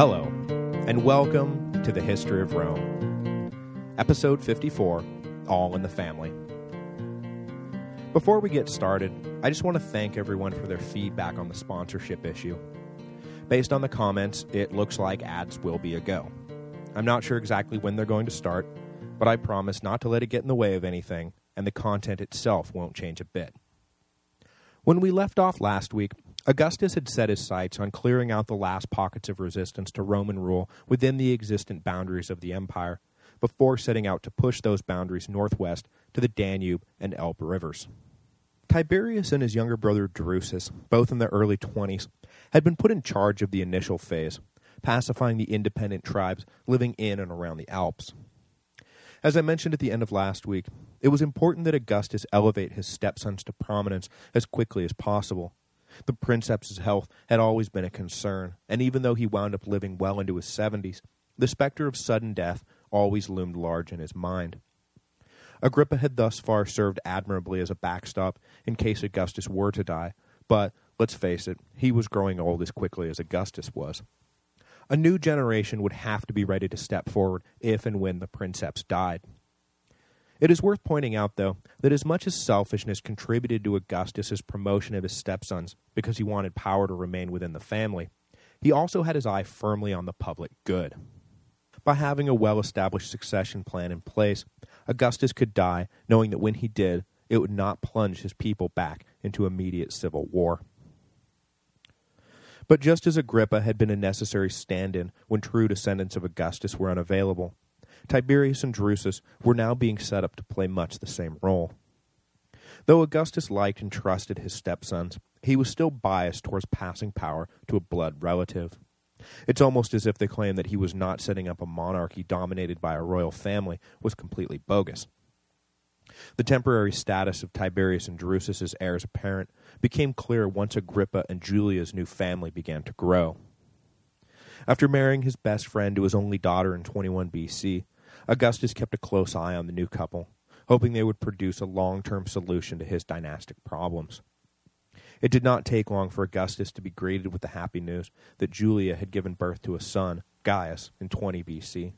Hello, and welcome to the History of Rome. Episode 54, All in the Family. Before we get started, I just want to thank everyone for their feedback on the sponsorship issue. Based on the comments, it looks like ads will be a go. I'm not sure exactly when they're going to start, but I promise not to let it get in the way of anything, and the content itself won't change a bit. When we left off last week, Augustus had set his sights on clearing out the last pockets of resistance to Roman rule within the existent boundaries of the empire, before setting out to push those boundaries northwest to the Danube and Elbe rivers. Tiberius and his younger brother Drusus, both in their early 20s, had been put in charge of the initial phase, pacifying the independent tribes living in and around the Alps. As I mentioned at the end of last week, it was important that Augustus elevate his stepsons to prominence as quickly as possible. The princeps' health had always been a concern, and even though he wound up living well into his 70s, the specter of sudden death always loomed large in his mind. Agrippa had thus far served admirably as a backstop in case Augustus were to die, but, let's face it, he was growing old as quickly as Augustus was. A new generation would have to be ready to step forward if and when the princeps died. It is worth pointing out, though, that as much as selfishness contributed to Augustus's promotion of his stepsons because he wanted power to remain within the family, he also had his eye firmly on the public good. By having a well-established succession plan in place, Augustus could die knowing that when he did, it would not plunge his people back into immediate civil war. But just as Agrippa had been a necessary stand-in when true descendants of Augustus were unavailable, Tiberius and Drusus were now being set up to play much the same role. Though Augustus liked and trusted his stepsons, he was still biased towards passing power to a blood relative. It's almost as if the claim that he was not setting up a monarchy dominated by a royal family was completely bogus. The temporary status of Tiberius and Drusus as heirs apparent became clear once Agrippa and Julia's new family began to grow. After marrying his best friend to his only daughter in 21 BC, Augustus kept a close eye on the new couple, hoping they would produce a long-term solution to his dynastic problems. It did not take long for Augustus to be greeted with the happy news that Julia had given birth to a son, Gaius, in 20 BC.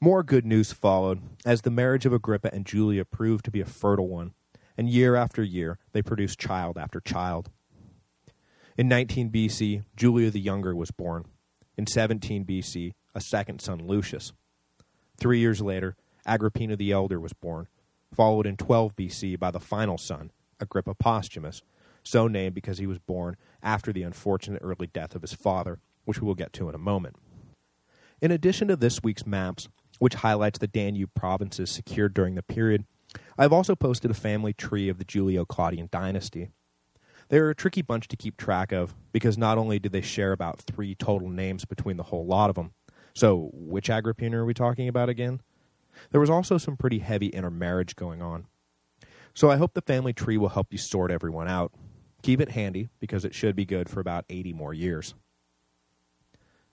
More good news followed, as the marriage of Agrippa and Julia proved to be a fertile one, and year after year they produced child after child. In 19 BC, Julia the Younger was born. In 17 BC, a second son, Lucius. Three years later, Agrippina the Elder was born, followed in 12 BC by the final son, Agrippa Posthumus, so named because he was born after the unfortunate early death of his father, which we will get to in a moment. In addition to this week's maps, which highlights the Danube provinces secured during the period, I've also posted a family tree of the Julio-Claudian dynasty. They're a tricky bunch to keep track of, because not only do they share about three total names between the whole lot of them, so which Agrippina are we talking about again? There was also some pretty heavy intermarriage going on. So I hope the family tree will help you sort everyone out. Keep it handy, because it should be good for about 80 more years.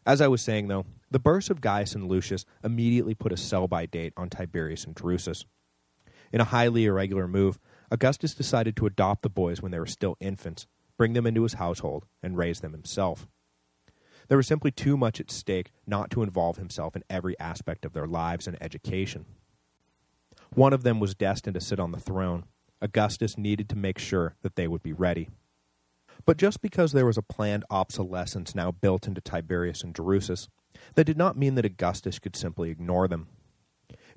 As I was saying, though, the births of Gaius and Lucius immediately put a sell-by date on Tiberius and Drusus. In a highly irregular move, Augustus decided to adopt the boys when they were still infants, bring them into his household, and raise them himself. There was simply too much at stake not to involve himself in every aspect of their lives and education. One of them was destined to sit on the throne. Augustus needed to make sure that they would be ready. But just because there was a planned obsolescence now built into Tiberius and Drusus, that did not mean that Augustus could simply ignore them.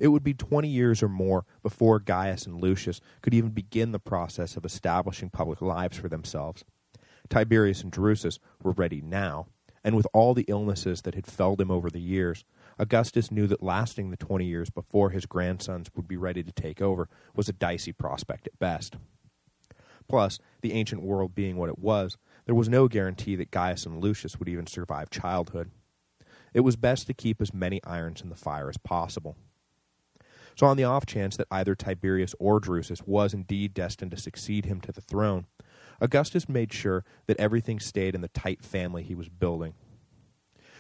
It would be 20 years or more before Gaius and Lucius could even begin the process of establishing public lives for themselves. Tiberius and Drusus were ready now, and with all the illnesses that had felled him over the years, Augustus knew that lasting the 20 years before his grandsons would be ready to take over was a dicey prospect at best. Plus, the ancient world being what it was, there was no guarantee that Gaius and Lucius would even survive childhood. It was best to keep as many irons in the fire as possible. So on the off chance that either Tiberius or Drusus was indeed destined to succeed him to the throne, Augustus made sure that everything stayed in the tight family he was building.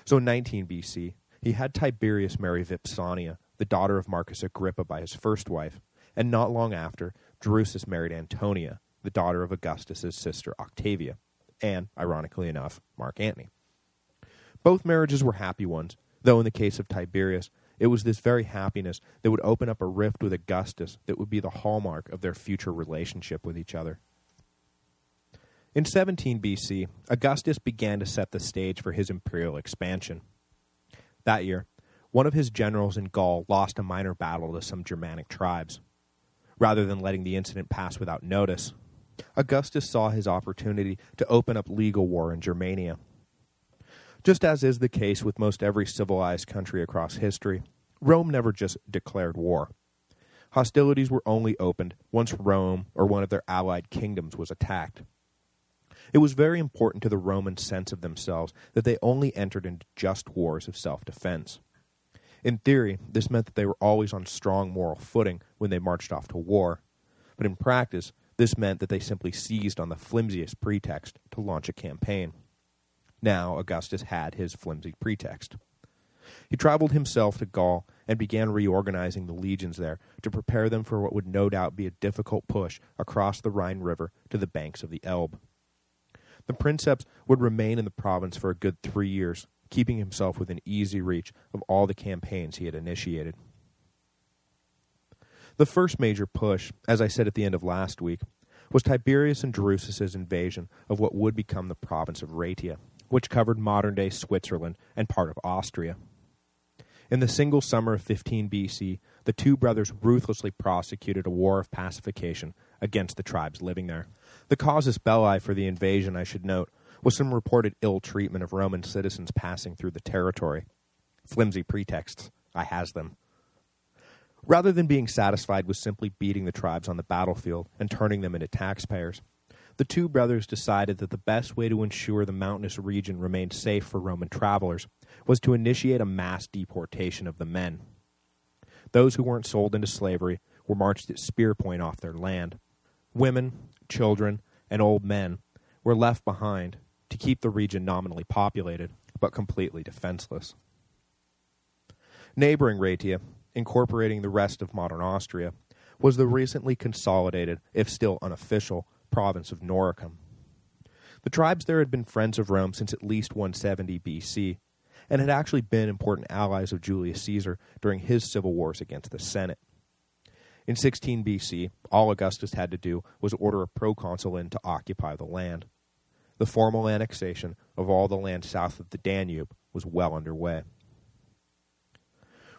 So in 19 BC, he had Tiberius marry Vipsania, the daughter of Marcus Agrippa by his first wife, and not long after, Drusus married Antonia, the daughter of Augustus's sister Octavia, and, ironically enough, Mark Antony. Both marriages were happy ones, though in the case of Tiberius, it was this very happiness that would open up a rift with Augustus that would be the hallmark of their future relationship with each other. In 17 BC, Augustus began to set the stage for his imperial expansion. That year, one of his generals in Gaul lost a minor battle to some Germanic tribes. Rather than letting the incident pass without notice, Augustus saw his opportunity to open up legal war in Germania. Just as is the case with most every civilized country across history, Rome never just declared war. Hostilities were only opened once Rome or one of their allied kingdoms was attacked. It was very important to the Roman sense of themselves that they only entered into just wars of self-defense. In theory, this meant that they were always on strong moral footing when they marched off to war, but in practice, this meant that they simply seized on the flimsiest pretext to launch a campaign. Now Augustus had his flimsy pretext. He traveled himself to Gaul and began reorganizing the legions there to prepare them for what would no doubt be a difficult push across the Rhine River to the banks of the Elbe. The princeps would remain in the province for a good three years, keeping himself within easy reach of all the campaigns he had initiated. The first major push, as I said at the end of last week, was Tiberius and Drusus's invasion of what would become the province of Raetia, which covered modern-day Switzerland and part of Austria. In the single summer of 15 BC, the two brothers ruthlessly prosecuted a war of pacification against the tribes living there. The casus belli for the invasion, I should note, was some reported ill treatment of Roman citizens passing through the territory. Flimsy pretexts. I has them. Rather than being satisfied with simply beating the tribes on the battlefield and turning them into taxpayers, the two brothers decided that the best way to ensure the mountainous region remained safe for Roman travelers was to initiate a mass deportation of the men. Those who weren't sold into slavery were marched at spear point off their land. Women, children, and old men were left behind to keep the region nominally populated, but completely defenseless. Neighboring Raetia, incorporating the rest of modern Austria, was the recently consolidated, if still unofficial, province of Noricum. The tribes there had been friends of Rome since at least 170 BC, and had actually been important allies of Julius Caesar during his civil wars against the Senate. In 16 BC, all Augustus had to do was order a proconsul in to occupy the land. The formal annexation of all the land south of the Danube was well underway.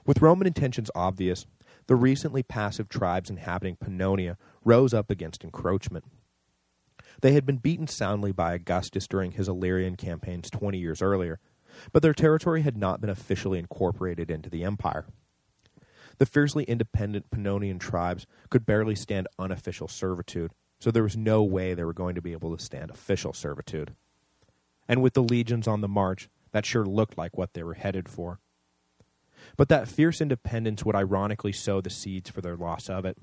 With Roman intentions obvious, the recently passive tribes inhabiting Pannonia rose up against encroachment. They had been beaten soundly by Augustus during his Illyrian campaigns 20 years earlier, but their territory had not been officially incorporated into the empire. The fiercely independent Pannonian tribes could barely stand unofficial servitude, so there was no way they were going to be able to stand official servitude. And with the legions on the march, that sure looked like what they were headed for. But that fierce independence would ironically sow the seeds for their loss of it,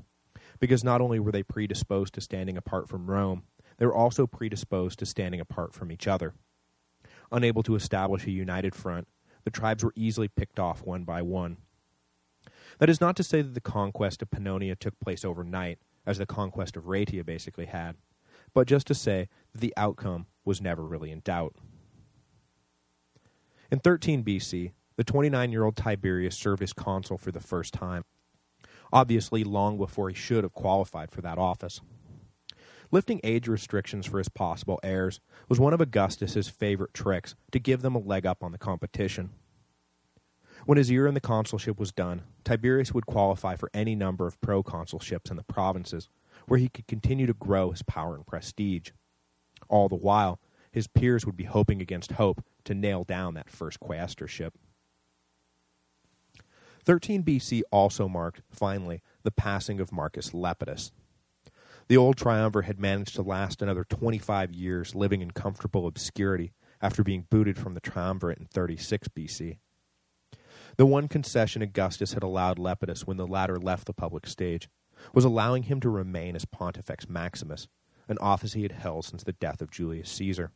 because not only were they predisposed to standing apart from Rome, they were also predisposed to standing apart from each other. Unable to establish a united front, the tribes were easily picked off one by one, that is not to say that the conquest of Pannonia took place overnight, as the conquest of Raetia basically had, but just to say that the outcome was never really in doubt. In 13 BC, the 29-year-old Tiberius served as consul for the first time, obviously long before he should have qualified for that office. Lifting age restrictions for his possible heirs was one of Augustus's favorite tricks to give them a leg up on the competition. When his year in the consulship was done, Tiberius would qualify for any number of proconsulships in the provinces, where he could continue to grow his power and prestige. All the while, his peers would be hoping against hope to nail down that first quaestorship. 13 BC also marked, finally, the passing of Marcus Lepidus. The old triumvir had managed to last another 25 years living in comfortable obscurity after being booted from the triumvirate in 36 BC. The one concession Augustus had allowed Lepidus when the latter left the public stage was allowing him to remain as Pontifex Maximus, an office he had held since the death of Julius Caesar.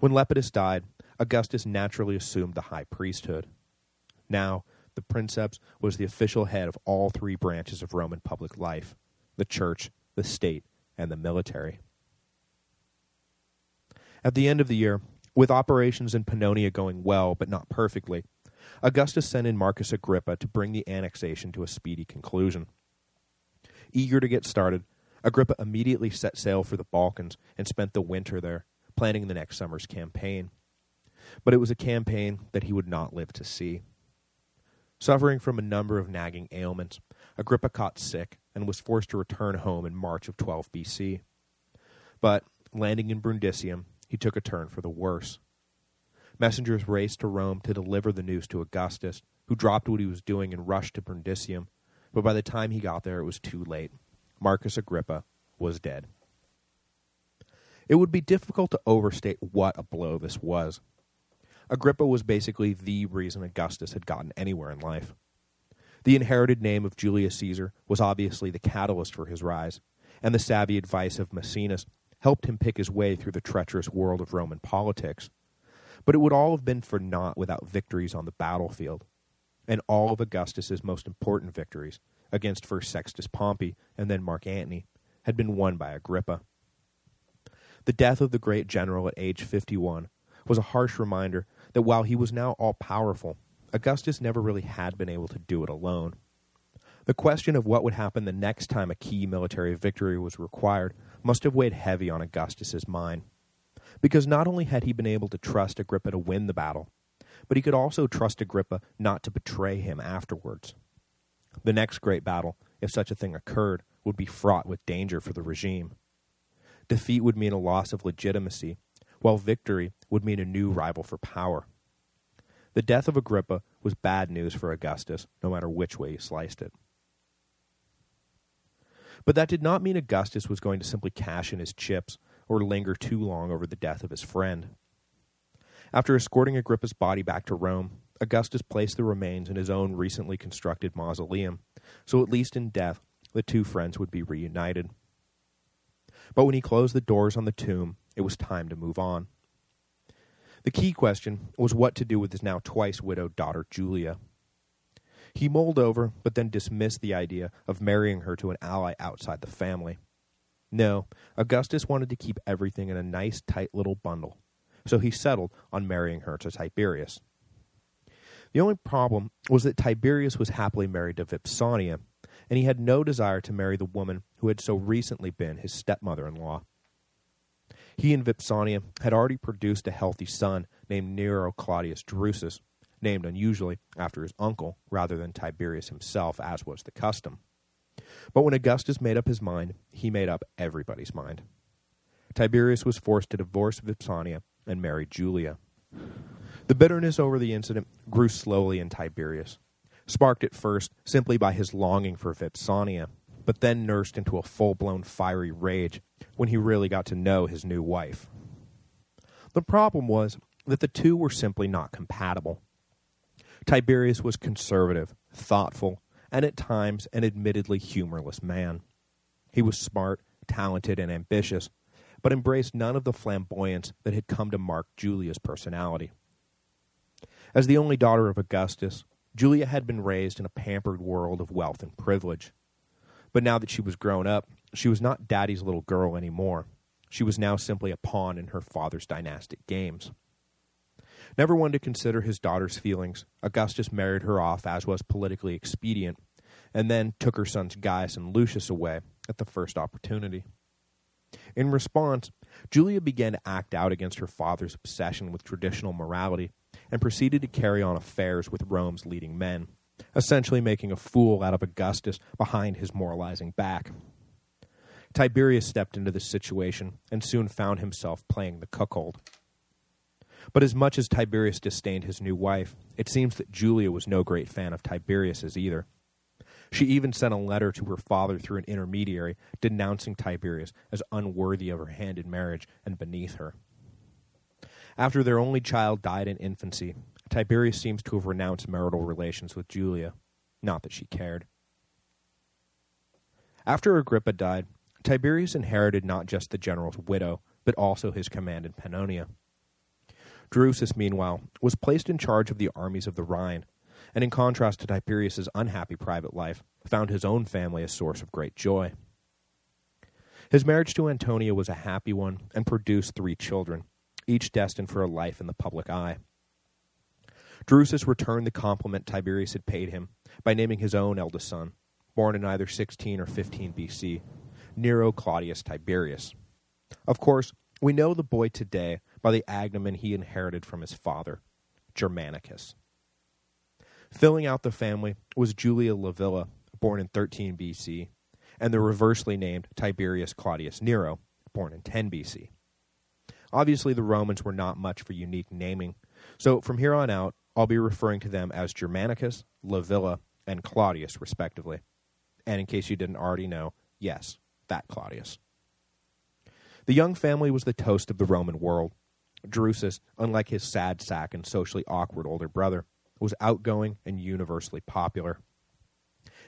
When Lepidus died, Augustus naturally assumed the high priesthood. Now, the princeps was the official head of all three branches of Roman public life, the church, the state, and the military. At the end of the year, With operations in Pannonia going well, but not perfectly, Augustus sent in Marcus Agrippa to bring the annexation to a speedy conclusion. Eager to get started, Agrippa immediately set sail for the Balkans and spent the winter there, planning the next summer's campaign. But it was a campaign that he would not live to see. Suffering from a number of nagging ailments, Agrippa caught sick and was forced to return home in March of 12 BC. But, landing in Brundisium, he took a turn for the worse. Messengers raced to Rome to deliver the news to Augustus, who dropped what he was doing and rushed to Brundisium, but by the time he got there it was too late. Marcus Agrippa was dead. It would be difficult to overstate what a blow this was. Agrippa was basically the reason Augustus had gotten anywhere in life. The inherited name of Julius Caesar was obviously the catalyst for his rise, and the savvy advice of Maecenas helped him pick his way through the treacherous world of Roman politics. But it would all have been for naught without victories on the battlefield. And all of Augustus's most important victories, against first Sextus Pompey and then Mark Antony, had been won by Agrippa. The death of the great general at age 51 was a harsh reminder that while he was now all-powerful, Augustus never really had been able to do it alone. The question of what would happen the next time a key military victory was required must have weighed heavy on Augustus's mind. Because not only had he been able to trust Agrippa to win the battle, but he could also trust Agrippa not to betray him afterwards. The next great battle, if such a thing occurred, would be fraught with danger for the regime. Defeat would mean a loss of legitimacy, while victory would mean a new rival for power. The death of Agrippa was bad news for Augustus, no matter which way you sliced it. But that did not mean Augustus was going to simply cash in his chips or linger too long over the death of his friend. After escorting Agrippa's body back to Rome, Augustus placed the remains in his own recently constructed mausoleum, so at least in death the two friends would be reunited. But when he closed the doors on the tomb, it was time to move on. The key question was what to do with his now twice widowed daughter Julia. He mulled over, but then dismissed the idea of marrying her to an ally outside the family. No, Augustus wanted to keep everything in a nice, tight little bundle, so he settled on marrying her to Tiberius. The only problem was that Tiberius was happily married to Vipsania, and he had no desire to marry the woman who had so recently been his stepmother-in-law. He and Vipsania had already produced a healthy son named Nero Claudius Drusus, named unusually after his uncle rather than Tiberius himself, as was the custom. But when Augustus made up his mind, he made up everybody's mind. Tiberius was forced to divorce Vipsania and marry Julia. The bitterness over the incident grew slowly in Tiberius, sparked at first simply by his longing for Vipsania, but then nursed into a full-blown fiery rage when he really got to know his new wife. The problem was that the two were simply not compatible. Tiberius was conservative, thoughtful, and at times an admittedly humorless man. He was smart, talented, and ambitious, but embraced none of the flamboyance that had come to mark Julia's personality. As the only daughter of Augustus, Julia had been raised in a pampered world of wealth and privilege. But now that she was grown up, she was not daddy's little girl anymore. She was now simply a pawn in her father's dynastic games. Never one to consider his daughter's feelings, Augustus married her off as was politically expedient, and then took her sons Gaius and Lucius away at the first opportunity. In response, Julia began to act out against her father's obsession with traditional morality and proceeded to carry on affairs with Rome's leading men essentially making a fool out of Augustus behind his moralizing back. Tiberius stepped into this situation and soon found himself playing the cuckold. But as much as Tiberius disdained his new wife, it seems that Julia was no great fan of Tiberius's either. She even sent a letter to her father through an intermediary denouncing Tiberius as unworthy of her hand in marriage and beneath her. After their only child died in infancy, Tiberius seems to have renounced marital relations with Julia. Not that she cared. After Agrippa died, Tiberius inherited not just the general's widow, but also his command in Pannonia. Drusus, meanwhile, was placed in charge of the armies of the Rhine, and in contrast to Tiberius's unhappy private life, found his own family a source of great joy. His marriage to Antonia was a happy one and produced three children, each destined for a life in the public eye. Drusus returned the compliment Tiberius had paid him by naming his own eldest son, born in either 16 or 15 BC, Nero Claudius Tiberius. Of course, we know the boy today by the agnomen he inherited from his father, Germanicus. Filling out the family was Julia Livilla, born in 13 BC, and the reversely named Tiberius Claudius Nero, born in 10 BC. Obviously, the Romans were not much for unique naming, so from here on out, I'll be referring to them as Germanicus, Livilla, and Claudius, respectively. And in case you didn't already know, yes, that Claudius. The young family was the toast of the Roman world. Drusus, unlike his sad sack and socially awkward older brother, was outgoing and universally popular.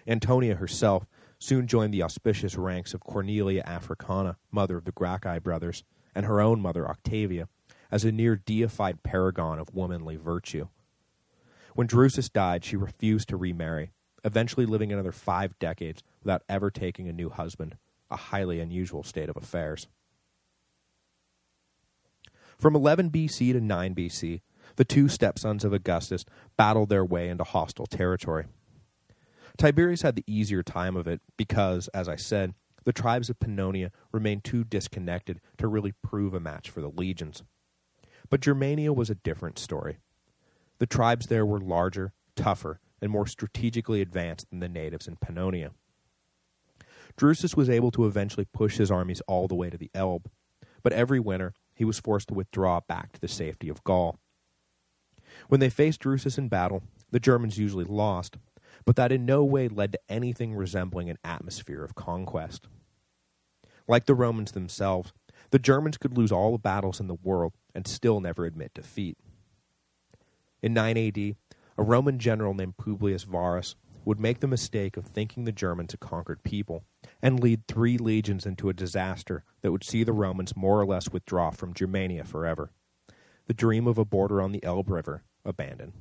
Antonia herself soon joined the auspicious ranks of Cornelia Africana, mother of the Gracchi brothers, and her own mother Octavia, as a near deified paragon of womanly virtue. When Drusus died, she refused to remarry, eventually living another five decades without ever taking a new husband, a highly unusual state of affairs. From 11 BC to 9 BC, the two stepsons of Augustus battled their way into hostile territory. Tiberius had the easier time of it because, as I said, the tribes of Pannonia remained too disconnected to really prove a match for the legions. But Germania was a different story. The tribes there were larger, tougher, and more strategically advanced than the natives in Pannonia. Drusus was able to eventually push his armies all the way to the Elbe, but every winter he was forced to withdraw back to the safety of Gaul. When they faced Drusus in battle, the Germans usually lost, but that in no way led to anything resembling an atmosphere of conquest. Like the Romans themselves, the Germans could lose all the battles in the world and still never admit defeat. In 9 AD, a Roman general named Publius Varus would make the mistake of thinking the Germans a conquered people and lead three legions into a disaster that would see the Romans more or less withdraw from Germania forever. The dream of a border on the Elbe River abandoned.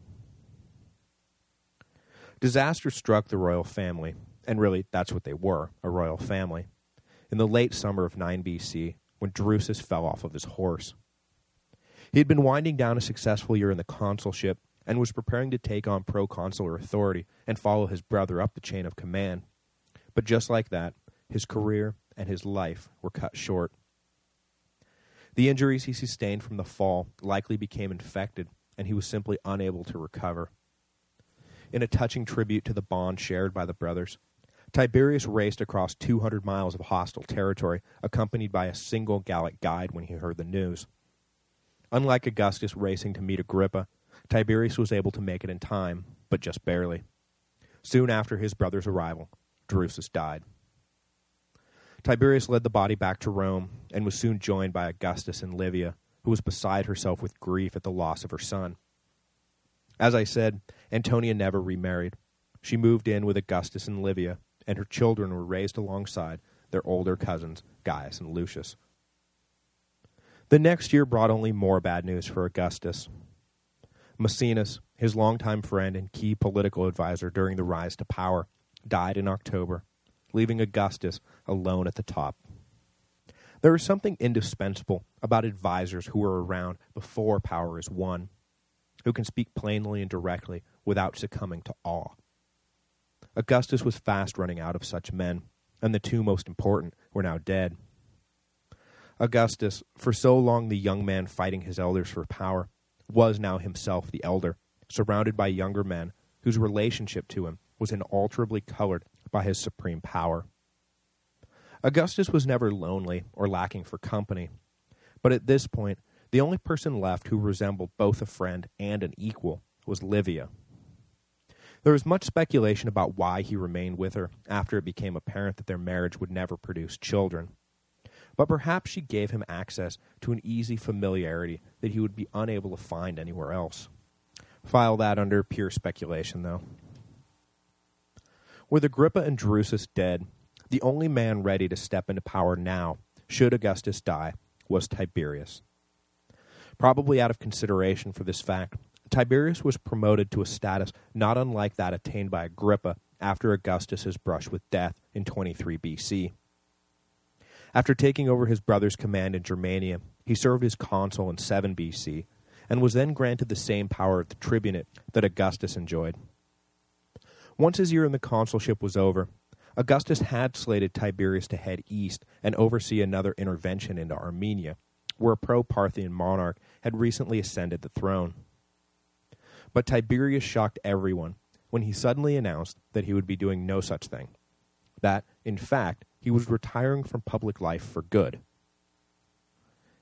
Disaster struck the royal family, and really that's what they were, a royal family, in the late summer of 9 BC when Drusus fell off of his horse. He had been winding down a successful year in the consulship and was preparing to take on proconsular authority and follow his brother up the chain of command. But just like that, his career and his life were cut short. The injuries he sustained from the fall likely became infected, and he was simply unable to recover. In a touching tribute to the bond shared by the brothers, Tiberius raced across 200 miles of hostile territory, accompanied by a single Gallic guide when he heard the news. Unlike Augustus racing to meet Agrippa, Tiberius was able to make it in time, but just barely. Soon after his brother's arrival, Drusus died. Tiberius led the body back to Rome and was soon joined by Augustus and Livia, who was beside herself with grief at the loss of her son. As I said, Antonia never remarried. She moved in with Augustus and Livia, and her children were raised alongside their older cousins, Gaius and Lucius. The next year brought only more bad news for Augustus. Maecenas, his longtime friend and key political advisor during the rise to power, died in October, leaving Augustus alone at the top. There is something indispensable about advisors who are around before power is won, who can speak plainly and directly without succumbing to awe. Augustus was fast running out of such men, and the two most important were now dead. Augustus, for so long the young man fighting his elders for power, was now himself the elder, surrounded by younger men whose relationship to him was inalterably colored by his supreme power. Augustus was never lonely or lacking for company, but at this point, the only person left who resembled both a friend and an equal was Livia. There was much speculation about why he remained with her after it became apparent that their marriage would never produce children. But perhaps she gave him access to an easy familiarity that he would be unable to find anywhere else. File that under pure speculation, though. With Agrippa and Drusus dead, the only man ready to step into power now, should Augustus die, was Tiberius. Probably out of consideration for this fact, Tiberius was promoted to a status not unlike that attained by Agrippa after Augustus's brush with death in 23 BC. After taking over his brother's command in Germania, He served as consul in 7 BC, and was then granted the same power of the tribunate that Augustus enjoyed. Once his year in the consulship was over, Augustus had slated Tiberius to head east and oversee another intervention into Armenia, where a pro-Parthian monarch had recently ascended the throne. But Tiberius shocked everyone when he suddenly announced that he would be doing no such thing. That, in fact, he was retiring from public life for good.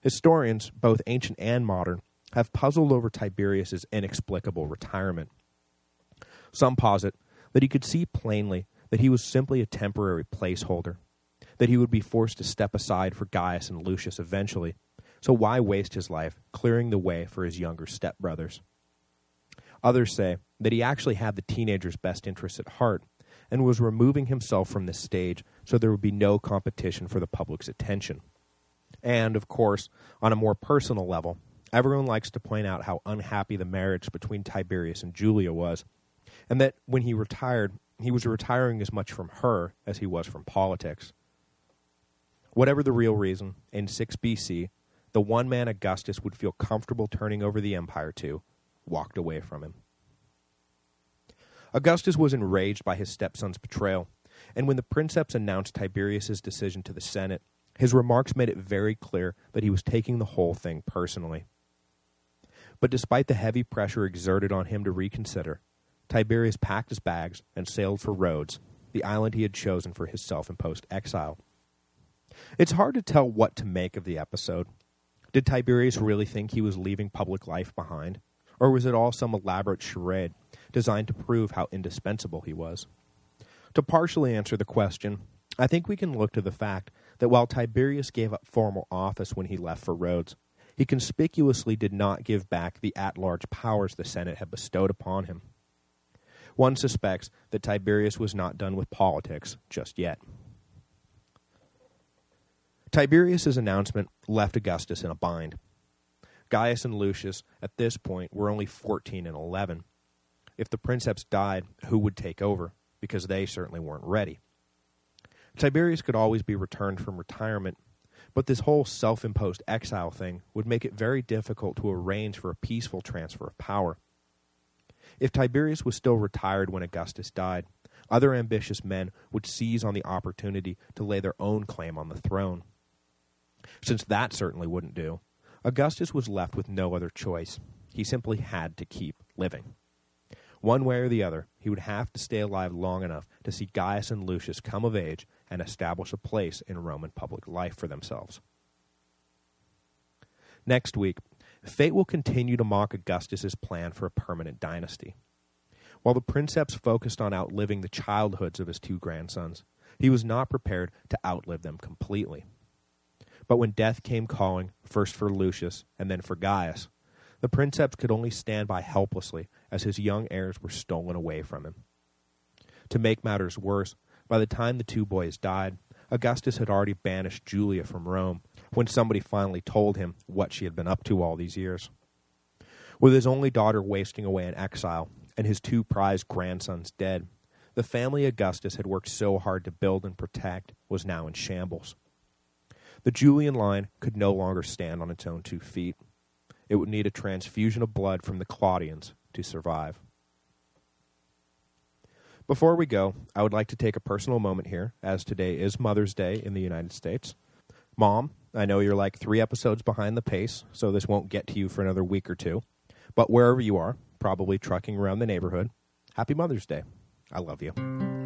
Historians, both ancient and modern, have puzzled over Tiberius's inexplicable retirement. Some posit that he could see plainly that he was simply a temporary placeholder, that he would be forced to step aside for Gaius and Lucius eventually, so why waste his life clearing the way for his younger stepbrothers? Others say that he actually had the teenager's best interests at heart and was removing himself from the stage so there would be no competition for the public's attention. And, of course, on a more personal level, everyone likes to point out how unhappy the marriage between Tiberius and Julia was, and that when he retired, he was retiring as much from her as he was from politics. Whatever the real reason, in 6 BC, the one man Augustus would feel comfortable turning over the empire to walked away from him. Augustus was enraged by his stepson's betrayal, and when the princeps announced Tiberius's decision to the Senate, his remarks made it very clear that he was taking the whole thing personally. But despite the heavy pressure exerted on him to reconsider, Tiberius packed his bags and sailed for Rhodes, the island he had chosen for his self-imposed exile. It's hard to tell what to make of the episode. Did Tiberius really think he was leaving public life behind? Or was it all some elaborate charade designed to prove how indispensable he was. To partially answer the question, I think we can look to the fact that while Tiberius gave up formal office when he left for Rhodes, he conspicuously did not give back the at-large powers the Senate had bestowed upon him. One suspects that Tiberius was not done with politics just yet. Tiberius's announcement left Augustus in a bind. Gaius and Lucius, at this point, were only 14 and 11, if the princeps died, who would take over? Because they certainly weren't ready. Tiberius could always be returned from retirement, but this whole self-imposed exile thing would make it very difficult to arrange for a peaceful transfer of power. If Tiberius was still retired when Augustus died, other ambitious men would seize on the opportunity to lay their own claim on the throne. Since that certainly wouldn't do, Augustus was left with no other choice. He simply had to keep living. One way or the other, he would have to stay alive long enough to see Gaius and Lucius come of age and establish a place in Roman public life for themselves. Next week, fate will continue to mock Augustus's plan for a permanent dynasty. While the princeps focused on outliving the childhoods of his two grandsons, he was not prepared to outlive them completely. But when death came calling, first for Lucius and then for Gaius, the princeps could only stand by helplessly as his young heirs were stolen away from him. To make matters worse, by the time the two boys died, Augustus had already banished Julia from Rome when somebody finally told him what she had been up to all these years. With his only daughter wasting away in exile and his two prized grandsons dead, the family Augustus had worked so hard to build and protect was now in shambles. The Julian line could no longer stand on its own two feet it would need a transfusion of blood from the Claudians to survive. Before we go, I would like to take a personal moment here, as today is Mother's Day in the United States. Mom, I know you're like three episodes behind the pace, so this won't get to you for another week or two. But wherever you are, probably trucking around the neighborhood, happy Mother's Day. I love you.